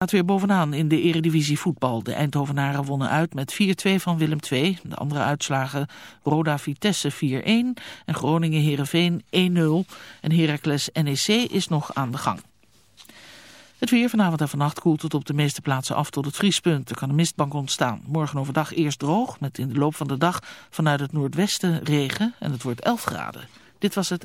staat weer bovenaan in de eredivisie voetbal. De Eindhovenaren wonnen uit met 4-2 van Willem II. De andere uitslagen Roda Vitesse 4-1 en Groningen Herenveen 1-0. En Heracles NEC is nog aan de gang. Het weer vanavond en vannacht koelt het op de meeste plaatsen af tot het vriespunt. Er kan een mistbank ontstaan. Morgen overdag eerst droog, met in de loop van de dag vanuit het noordwesten regen. En het wordt 11 graden. Dit was het...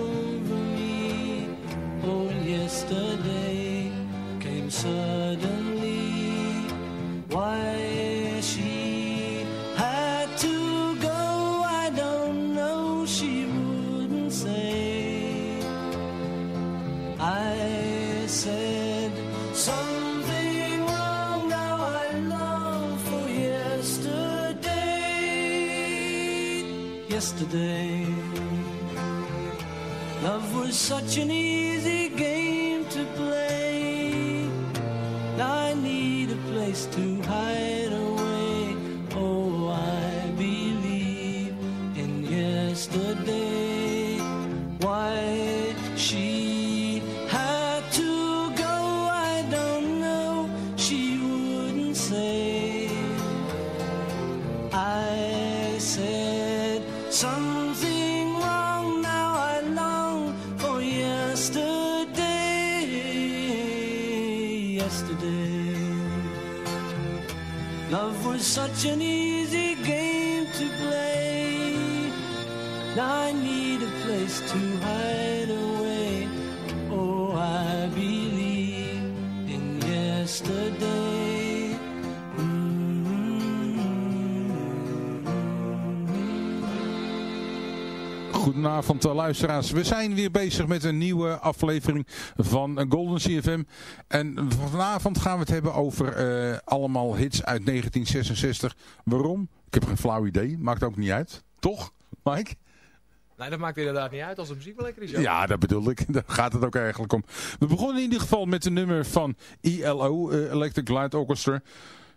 something wrong. Now I long for yesterday. Yesterday, love was such an easy game to play. Now I need a place to hide away. Goedenavond eh, luisteraars. We zijn weer bezig met een nieuwe aflevering van Golden CFM. En vanavond gaan we het hebben over eh, allemaal hits uit 1966. Waarom? Ik heb geen flauw idee. Maakt ook niet uit. Toch, Mike? Nee, dat maakt inderdaad niet uit als de muziek wel lekker is. Ja, dat bedoel ik. Daar gaat het ook eigenlijk om. We begonnen in ieder geval met een nummer van ELO, eh, Electric Light Orchestra.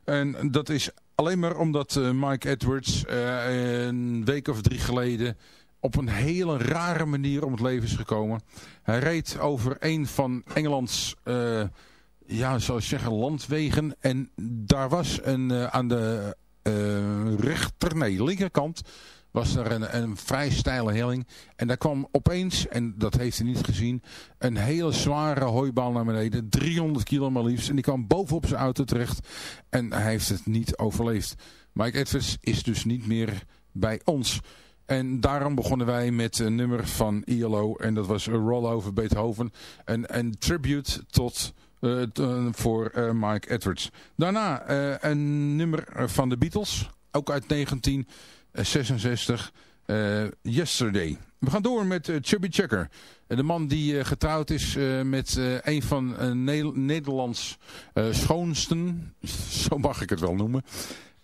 En dat is alleen maar omdat Mike Edwards een week of drie geleden op een hele rare manier om het leven is gekomen. Hij reed over een van Engelands, eh, ja, zou ik zeggen, landwegen. En daar was een, eh, aan de eh, rechter, nee, linkerkant was er een, een vrij steile helling. En daar kwam opeens, en dat heeft hij niet gezien, een hele zware hooibaal naar beneden. 300 kilo maar liefst. En die kwam bovenop zijn auto terecht. En hij heeft het niet overleefd. Mike Edwards is dus niet meer bij ons. En daarom begonnen wij met een nummer van ILO. En dat was Roll Over Beethoven. Een, een tribute tot... eh, eh, voor eh, Mike Edwards. Daarna eh, een nummer van de Beatles. Ook uit 1966. eh, Yesterday. We gaan door met eh, Chubby Checker. Eh, de man die eh, getrouwd is eh, met eh, een van eh, Ne- Nederlands eh, schoonsten. Zo mag ik het wel noemen.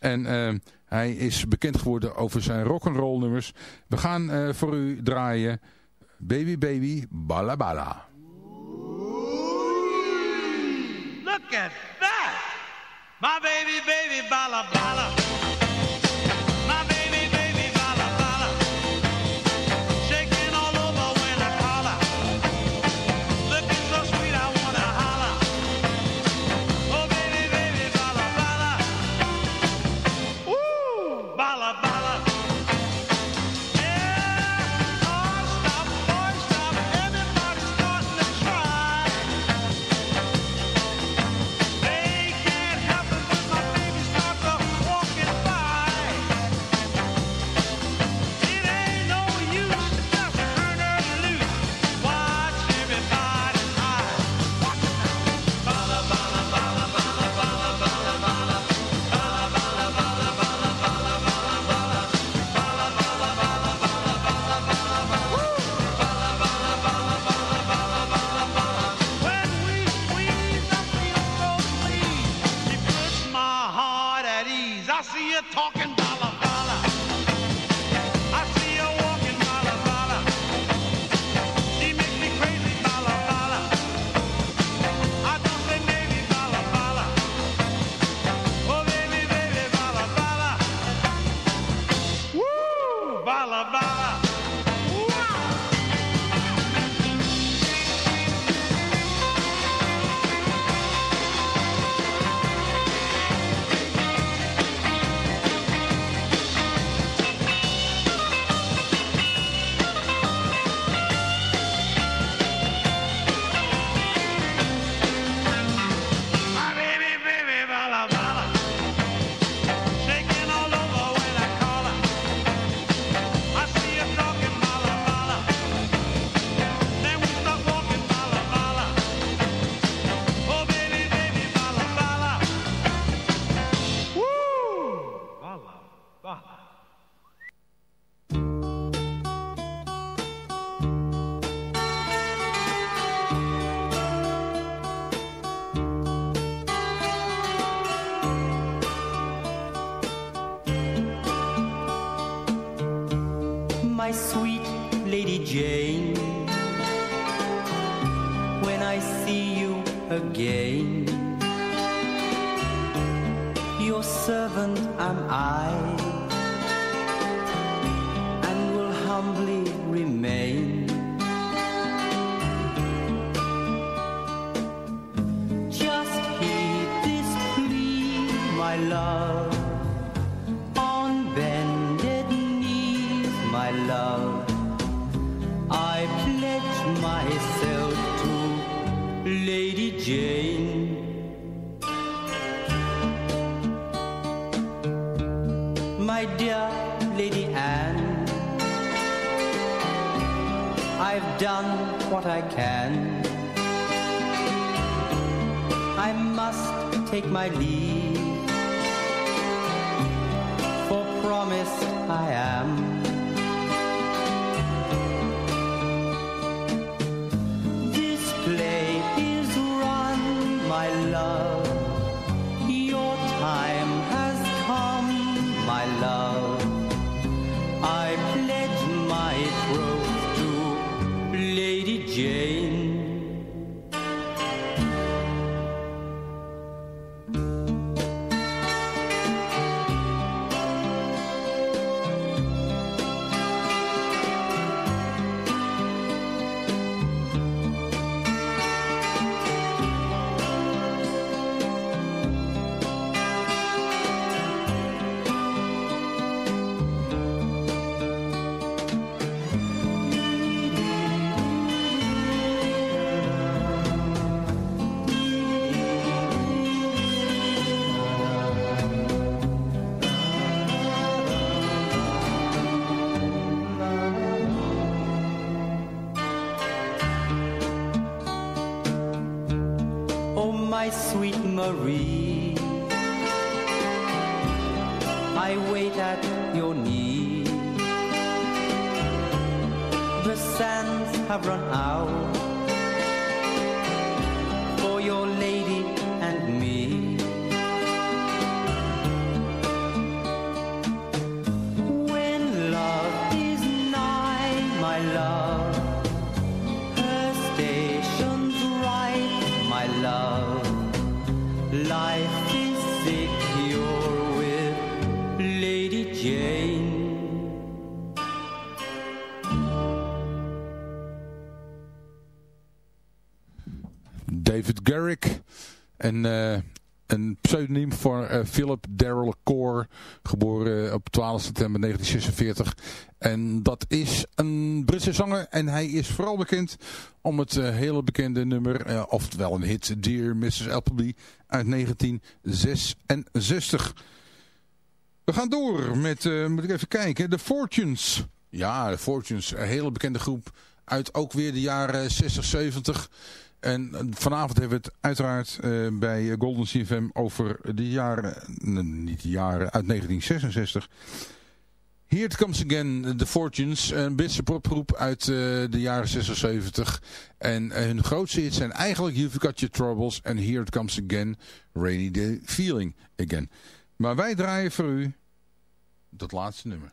En eh, hij is bekend geworden over zijn rock'n'roll nummers. We gaan eh, voor u draaien Baby Baby Bala. Look at that! My baby, baby, bala bala. En eh, een pseudoniem voor eh, Philip Darrell Core. Geboren op 12 september 1946. En dat is een Britse zanger. En hij is vooral bekend om het eh, hele bekende nummer. eh, oftewel een hit. Dear Mrs. Appleby uit 1966. We gaan door met, eh, moet ik even kijken, The Fortunes. Ja, The Fortunes, een hele bekende groep uit ook weer de jaren 60, 70. En vanavond hebben we het uiteraard eh, bij Golden CFM over de jaren, niet de jaren, uit 1966. Here It Comes Again, The Fortunes, een Britse popgroep uit eh, de jaren 76. En eh, hun grootste hits zijn eigenlijk You've Got Your Troubles en Here It Comes Again, Rainy Day Feeling Again. Maar wij draaien voor u dat laatste nummer.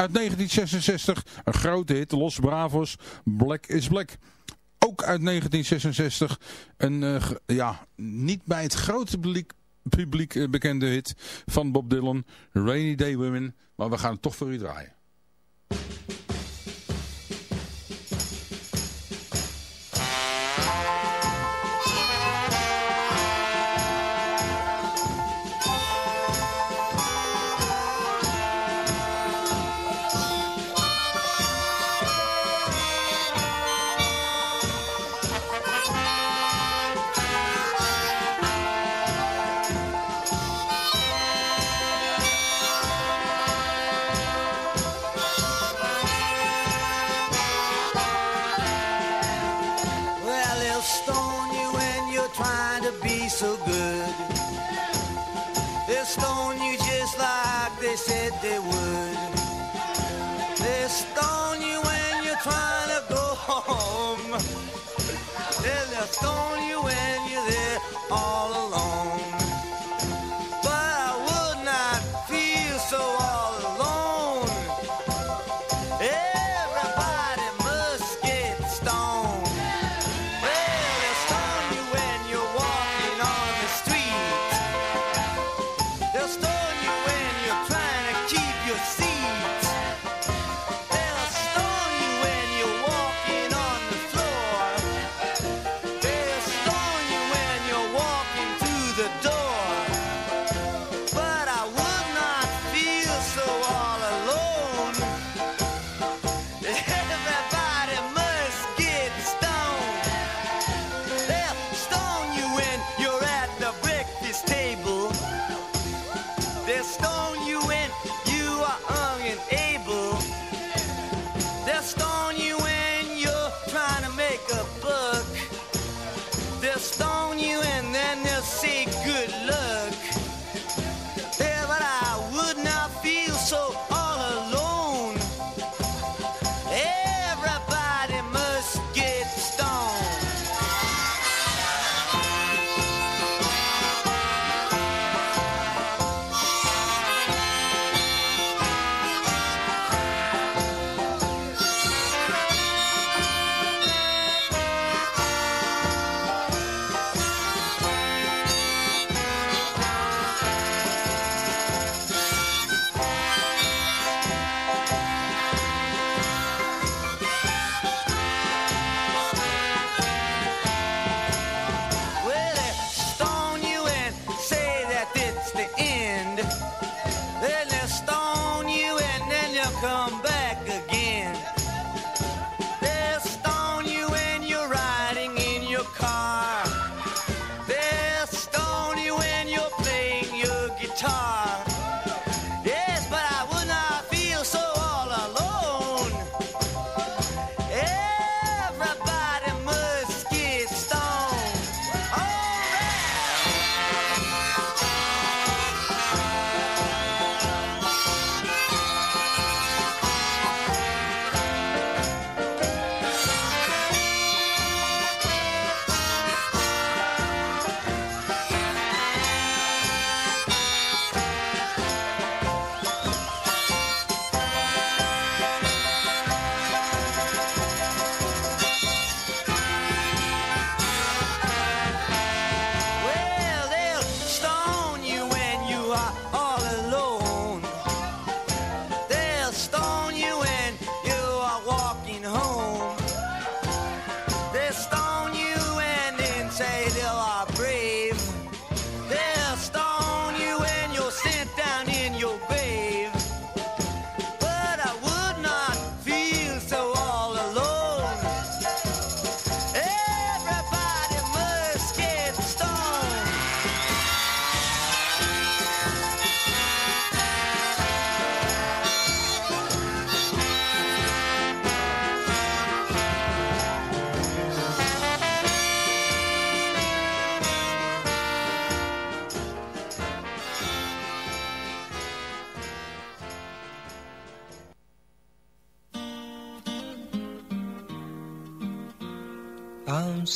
Uit 1966 een grote hit, Los Bravos, Black is Black. Ook uit 1966 een, eh, ja, niet bij het grote publiek, publiek eh, bekende hit van Bob Dylan, Rainy Day Women. Maar we gaan het toch voor u draaien. home. They'll stone you when you're there all alone.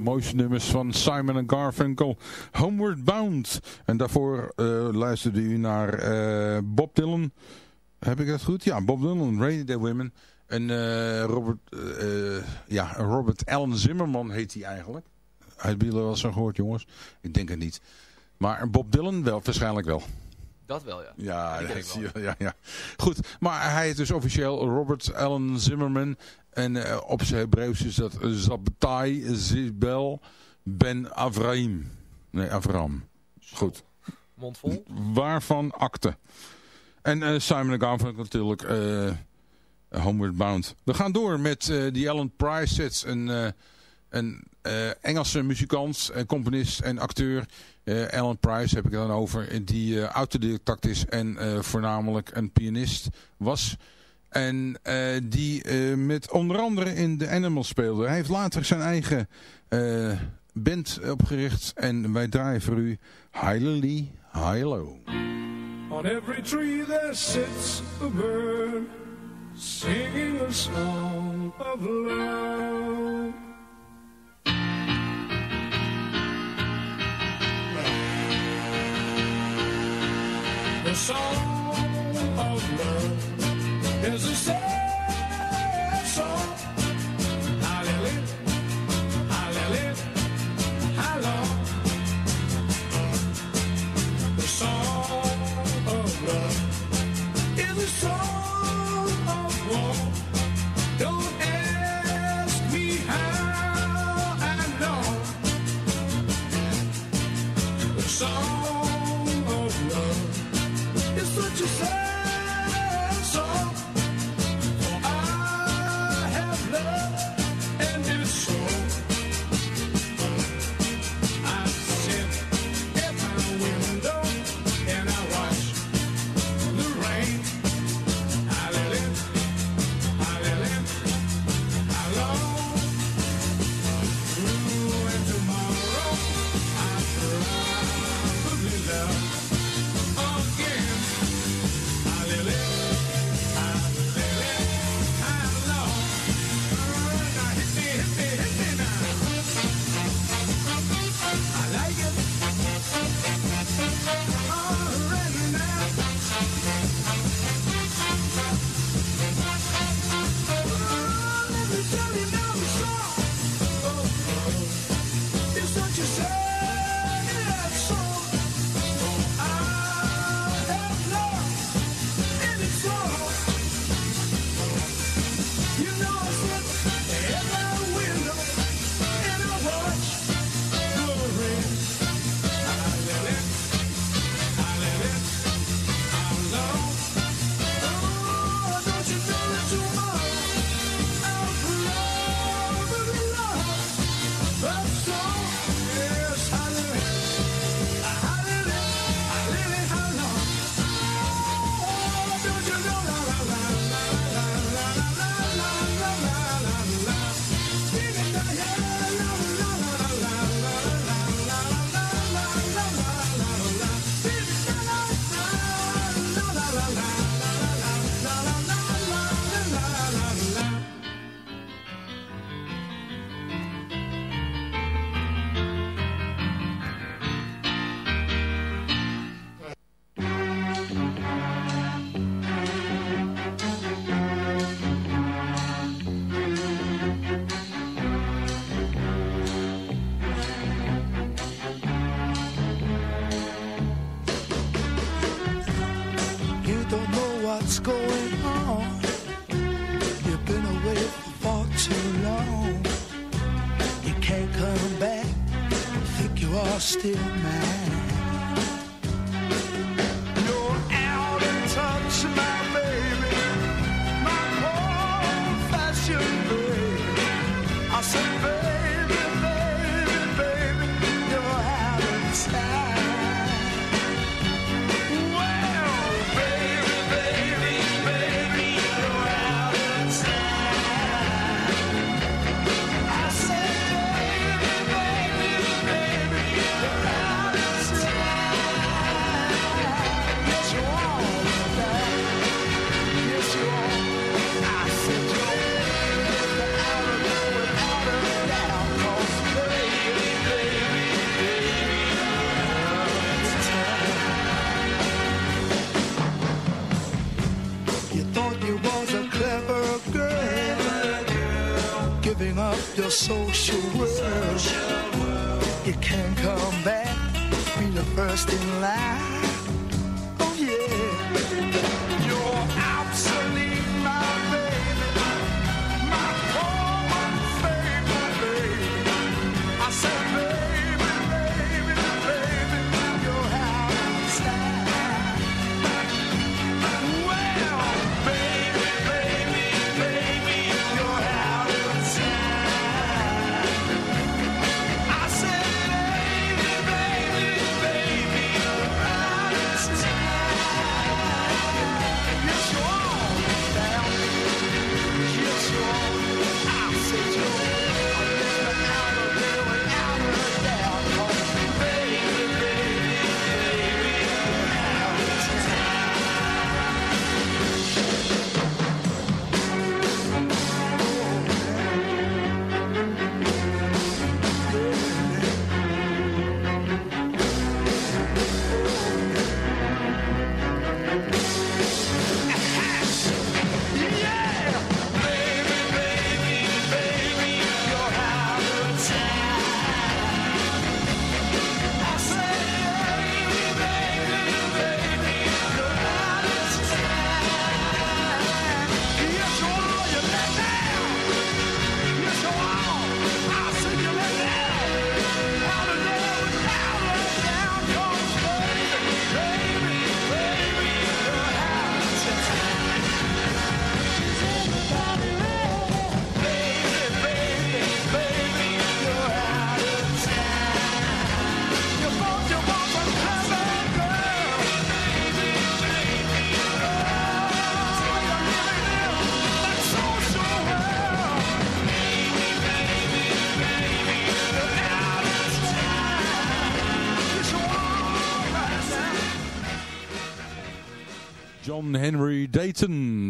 mooiste nummers van Simon Garfunkel, Homeward Bound. En daarvoor eh, luisterde u naar eh, Bob Dylan. Heb ik dat goed? Ja, Bob Dylan, Rainy Day Women. En eh, Robert, ja, Robert Allen Zimmerman heet hij eigenlijk. Hebben jullie wel zo gehoord, jongens? Ik denk het niet. Maar Bob Dylan wel, waarschijnlijk wel. Dat wel, ja. Ja, dat ik zie wel. ja, ja. Goed, maar hij is dus officieel Robert Allen Zimmerman. En eh, op zijn Hebreeuws is dat Zabtai Zibel Ben Avraham. Nee, Avram. Goed. Mond vol. Waarvan akte. En eh, Simon Garfunkel natuurlijk eh, Homeward Bound. We gaan door met eh die Alan Price sets. Een, eh, een eh, Engelse muzikant, componist en acteur. Eh, Alan Price heb ik het dan over. Die eh autodidact is en eh, voornamelijk een pianist was. En eh, die eh, met onder andere in The Animals speelde. Hij heeft later zijn eigen eh, band opgericht. En wij draaien voor u Highly High Low. On every tree there sits a bird singing a song of love. The song of love is a sad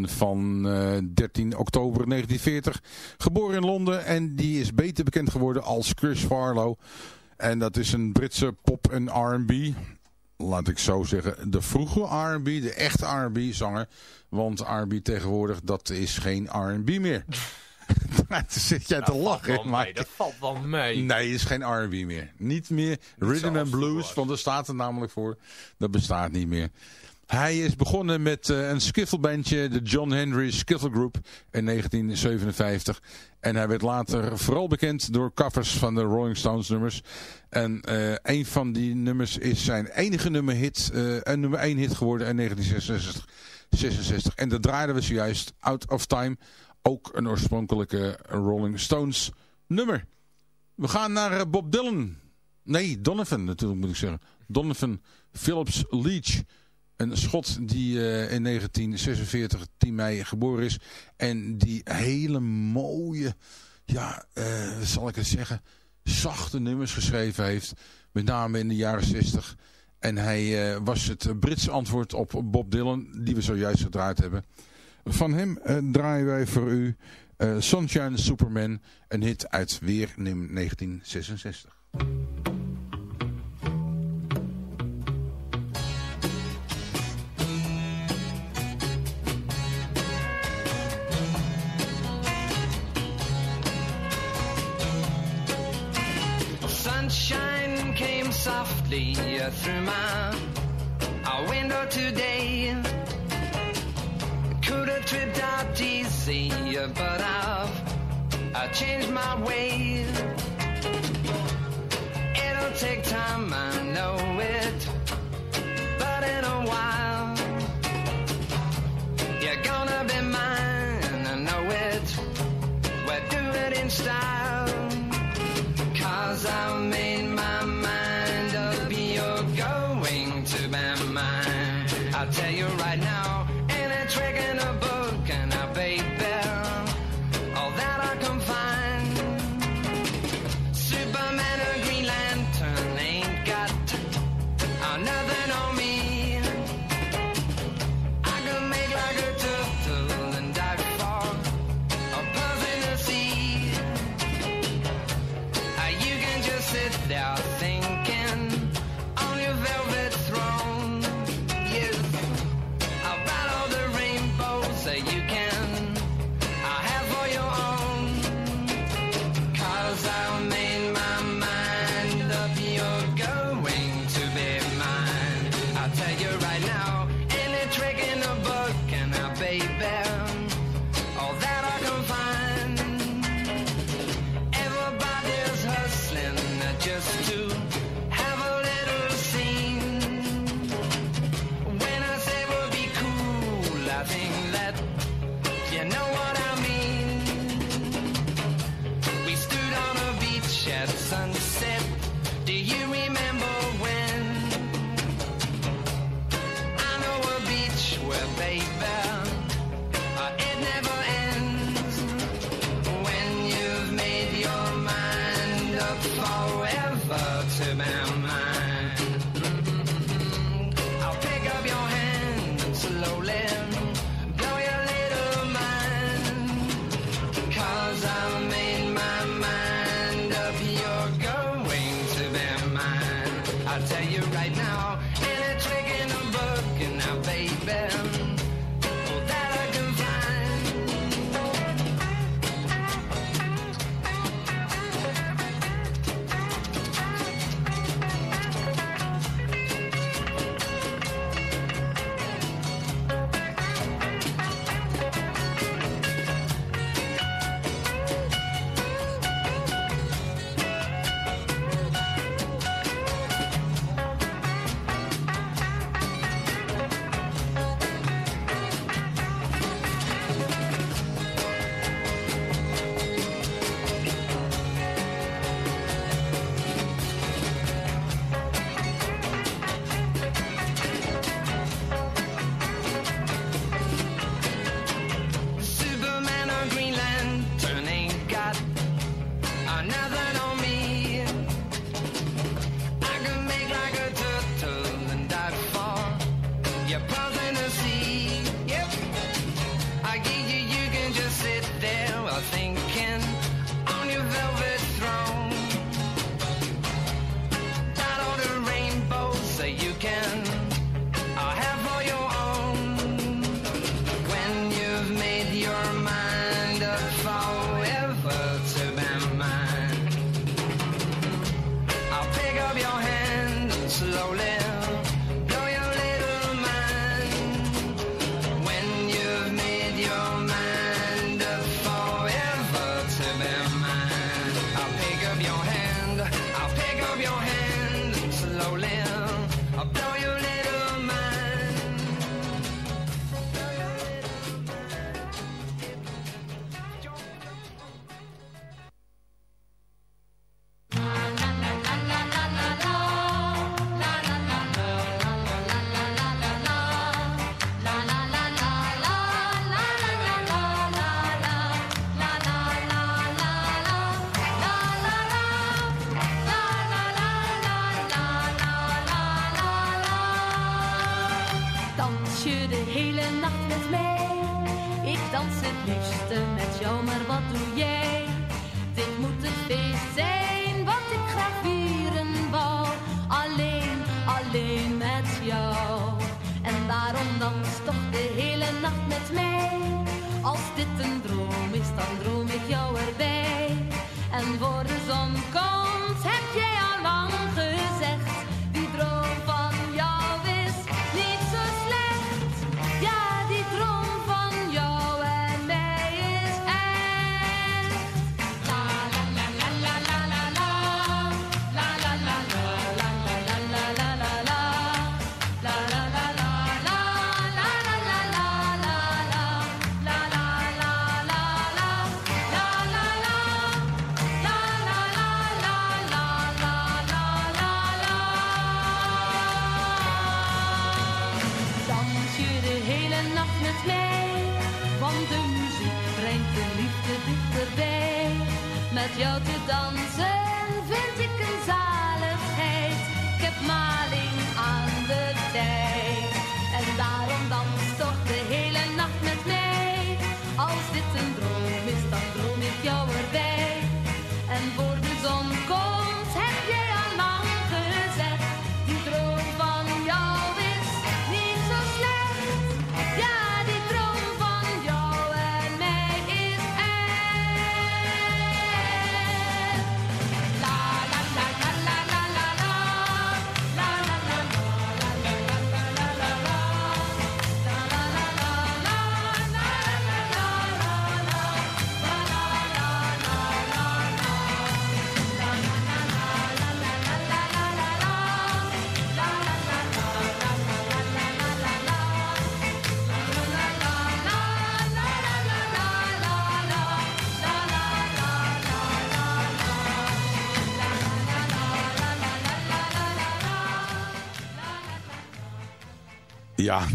Van eh, 13 oktober 1940. Geboren in Londen en die is beter bekend geworden als Chris Farlow. En dat is een Britse pop- en R&B. Laat ik zo zeggen, de vroege R&B, de echte R&B zanger. Want R&B tegenwoordig, dat is geen R&B meer. Daar zit jij te valt lachen, wel maar... mee, Dat valt wel mee. Nee, het is geen R&B meer. Niet meer Rhythm and Blues, want daar staat het namelijk voor. Dat bestaat niet meer. Hij is begonnen met eh, een skiffelbandje, de John Henry Skiffle Group, in 1957. En hij werd later vooral bekend door covers van de Rolling Stones nummers. En eh, een van die nummers is zijn enige nummer hit, eh, een nummer 1 hit geworden in 1966. 66. En dat draaiden we zojuist, Out of Time. Ook een oorspronkelijke Rolling Stones nummer. We gaan naar Bob Dylan. Nee, Donovan natuurlijk moet ik zeggen. Donovan Phillips Leach. Een schot die eh, in 1946, 10 mei, geboren is. En die hele mooie, ja, eh, zal ik het zeggen, zachte nummers geschreven heeft. Met name in de jaren 60. En hij eh, was het Britse antwoord op Bob Dylan, die we zojuist gedraaid hebben. Van hem draaien wij voor u Sunshine Superman, een hit uit weer 1966. Softly through my window today. Could have tripped out easy, but I've I changed my way. It'll take time, I know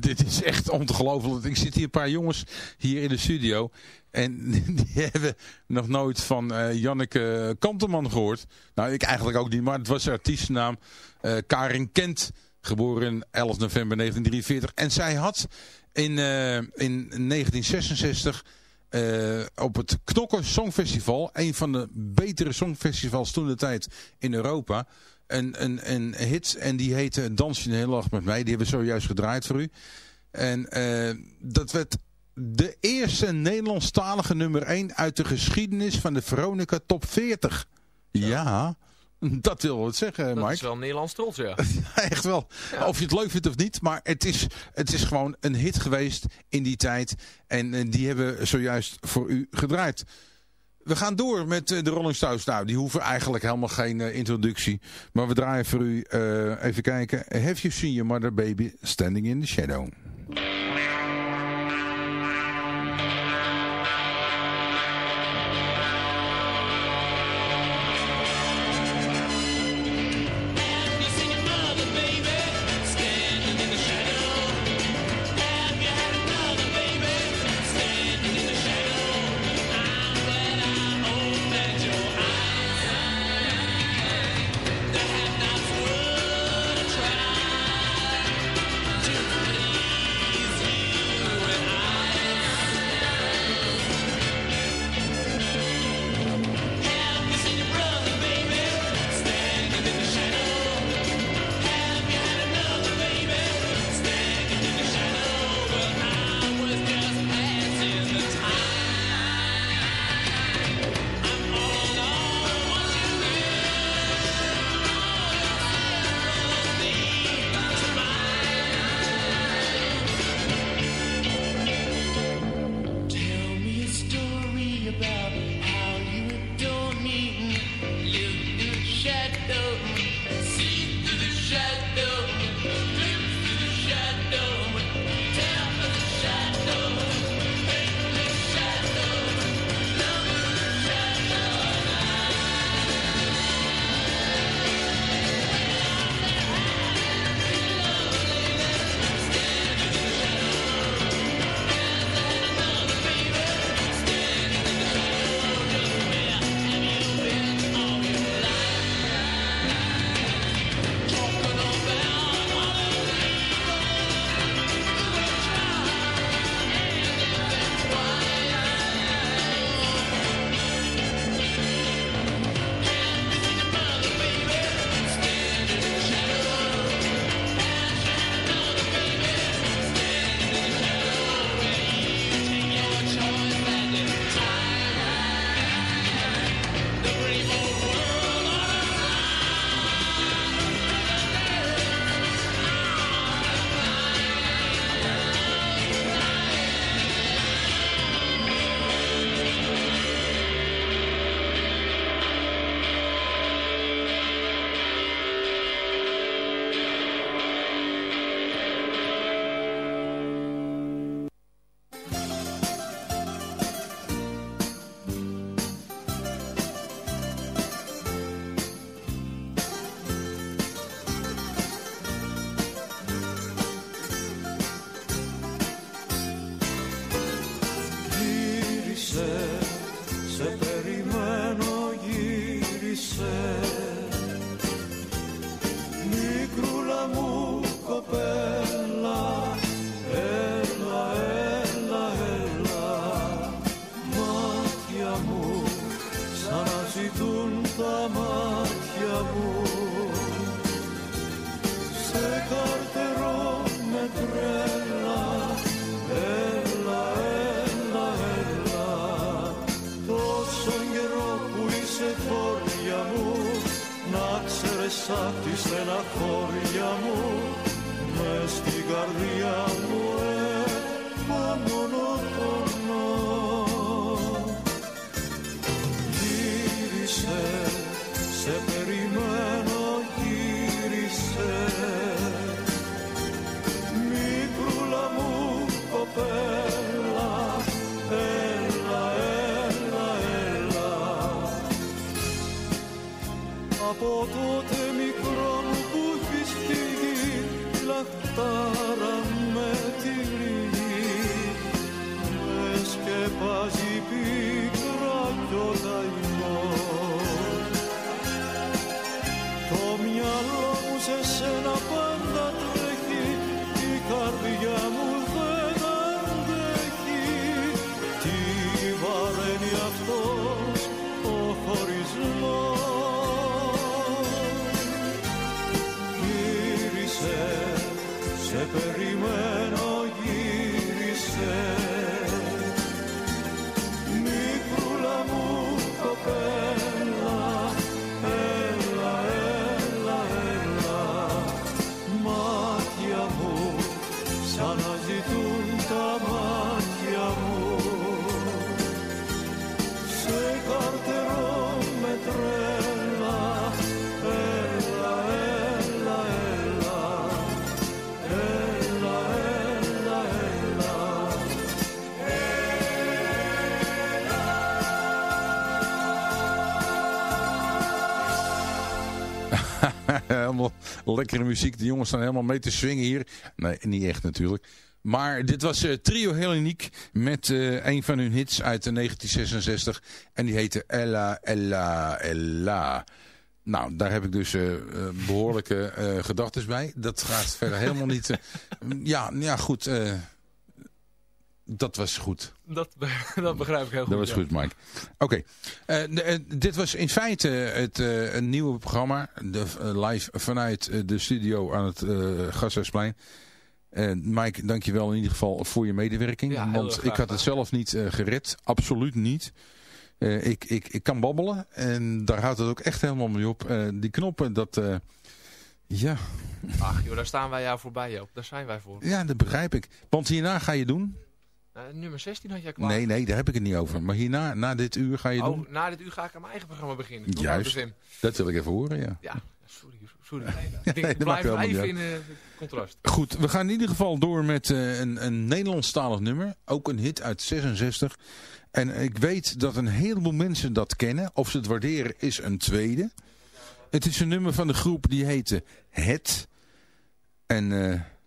dit is echt ongelooflijk. Ik zit hier een paar jongens hier in de studio. En die hebben nog nooit van eh Janneke Kanteman gehoord. Nou, ik eigenlijk ook niet, maar het was haar artiestennaam. eh Karin Kent, geboren 11 november 1943. En zij had in, eh, in 1966 eh, op het Knokken Songfestival, een van de betere songfestivals toen de tijd in Europa, een, een, een hit. En die heette Dans je de hele dag met mij. Die hebben we zojuist gedraaid voor u. En eh, dat werd de eerste Nederlandstalige nummer 1 uit de geschiedenis van de Veronica Top 40. Ja, dat wil wat zeggen, Dat Mike. is wel Nederlands trots, ja. Echt wel. Of je het leuk vindt of niet. Maar het is, het is gewoon een hit geweest in die tijd. En eh, die hebben we zojuist voor u gedraaid. We gaan door met eh, de Rolling Stones. Nou, die hoeven eigenlijk helemaal geen eh, introductie. Maar we draaien voor u, eh, even kijken. Have you seen your mother baby standing in the shadow? Lekkere muziek. De jongens staan helemaal mee te swingen hier. Nee, niet echt natuurlijk. Maar dit was eh, Trio Helleniek met eh, een van hun hits uit de 1966. En die heette Ella, Ella, Ella. Nou, daar heb ik dus eh, eh, behoorlijke eh gedachten bij. Dat gaat verder helemaal niet... ja, ja, goed. Dat was goed. Dat, be- dat begrijp ik heel goed. Dat was ja. goed, Mike. Oké. Eh, eh, dit was in feite het een nieuwe programma. De, live vanuit de studio aan het Gasthuisplein. Mike, dankjewel in ieder geval voor je medewerking. Ja, want ik had het zelf niet gered. Absoluut niet. Ik, ik, ik kan babbelen. En daar houdt het ook echt helemaal mee op. Die knoppen, dat... ja. Ach joh, daar staan wij jou voorbij Joop. Daar zijn wij voor. ja, dat begrijp ik. Want hierna ga je doen... Eh, nummer 16 had jij klaar. Nee, nee, daar heb ik het niet over. Maar hierna, na dit uur ga je doen... Oh, na dit uur ga ik aan mijn eigen programma beginnen. Juist. Dat wil ik even horen, ja. Ja, sorry. sorry. ik denk, blijf even in eh, contrast. Goed, we gaan in ieder geval door met eh, een, een Nederlandstalig nummer. Ook een hit uit 66. En ik weet dat een heleboel mensen dat kennen. Of ze het waarderen is een tweede. Het is een nummer van de groep die heette Het. En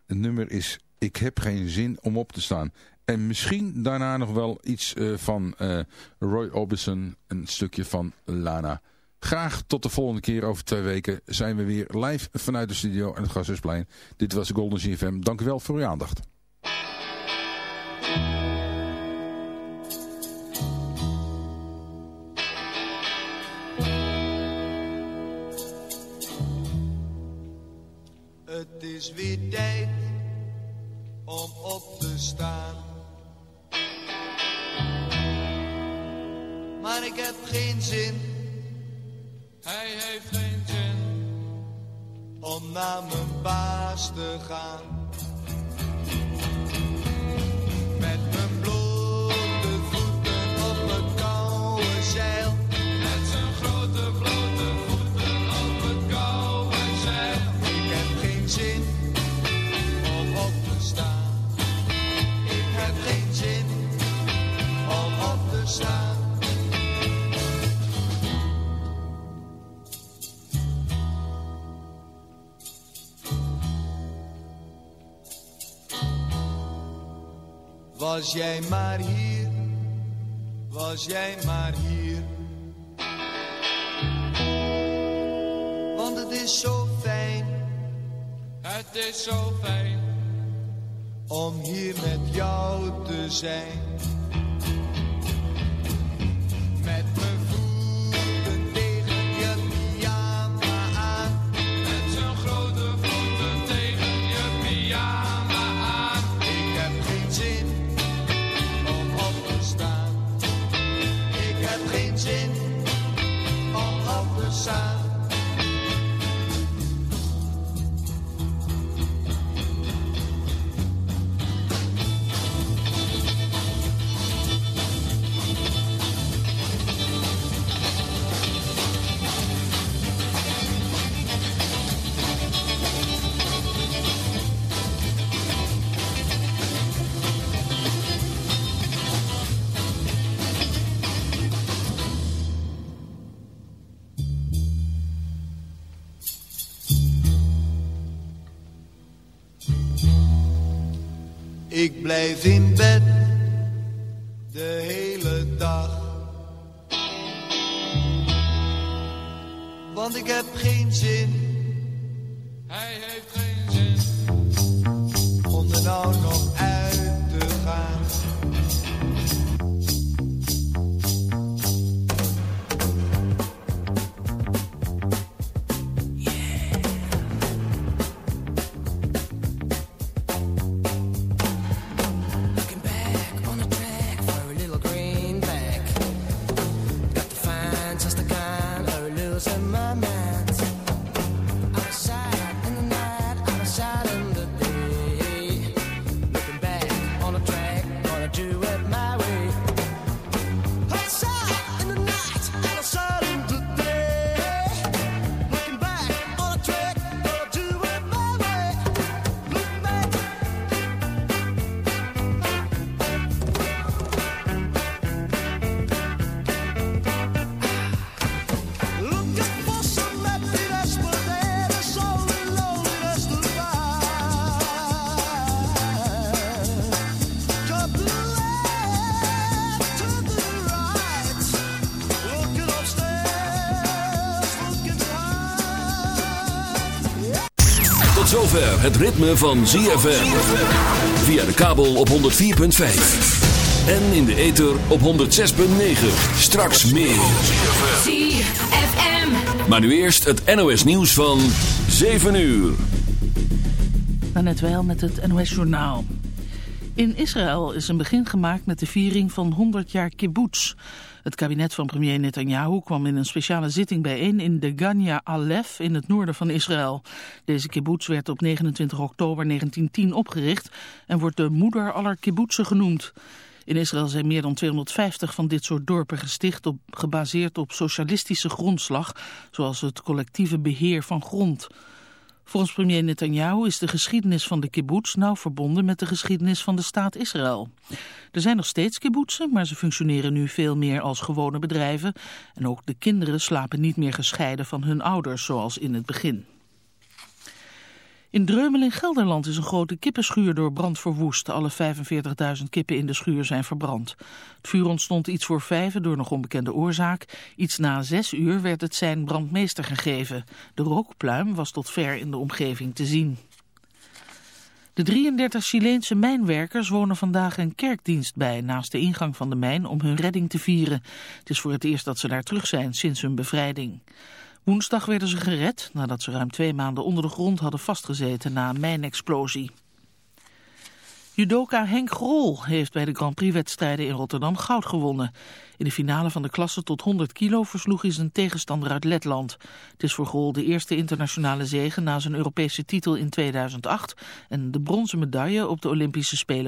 het nummer is Ik heb geen zin om op te staan. En misschien daarna nog wel iets eh, van eh, Roy Orbison. Een stukje van Lana. Graag tot de volgende keer over twee weken zijn we weer live vanuit de studio aan het Gashuisplein. Dit was Golden GFM. Dank u wel voor uw aandacht. Het is weer was jij maar hier. Ik Tot zover het ritme van ZFM. Via de kabel op 104.5. En in de ether op 106.9. Straks meer. ZFM. Maar nu eerst het NOS nieuws van 7 uur. Net wel met het NOS Journaal. In Israël is een begin gemaakt met de viering van 100 jaar kibbutz. Het kabinet van premier Netanyahu kwam in een speciale zitting bijeen in de Ganya Alef in het noorden van Israël. Deze kibbutz werd op 29 oktober 1910 opgericht en wordt de moeder aller kibbutzen genoemd. In Israël zijn meer dan 250 van dit soort dorpen gesticht, op, gebaseerd op socialistische grondslag, zoals het collectieve beheer van grond. Volgens premier Netanyahu is de geschiedenis van de kibbutz nauw verbonden met de geschiedenis van de staat Israël. Er zijn nog steeds kibbutzen, maar ze functioneren nu veel meer als gewone bedrijven. En ook de kinderen slapen niet meer gescheiden van hun ouders, zoals in het begin. In Dreumel in Gelderland is een grote kippenschuur door brand verwoest. Alle 45.000 kippen in de schuur zijn verbrand. Het vuur ontstond iets voor vijven door nog onbekende oorzaak. Iets na zes uur werd het zijn brandmeester gegeven. De rookpluim was tot ver in de omgeving te zien. De 33 Chileense mijnwerkers wonen vandaag een kerkdienst bij naast de ingang van de mijn om hun redding te vieren. Het is voor het eerst dat ze daar terug zijn sinds hun bevrijding. Woensdag werden ze gered nadat ze ruim twee maanden onder de grond hadden vastgezeten na een mijnexplosie. Judoka Henk Grol heeft bij de Grand Prix-wedstrijden in Rotterdam goud gewonnen. In de finale van de klasse tot 100 kilo versloeg hij zijn tegenstander uit Letland. Het is voor Grol de eerste internationale zege na zijn Europese titel in 2008 en de bronzen medaille op de Olympische Spelen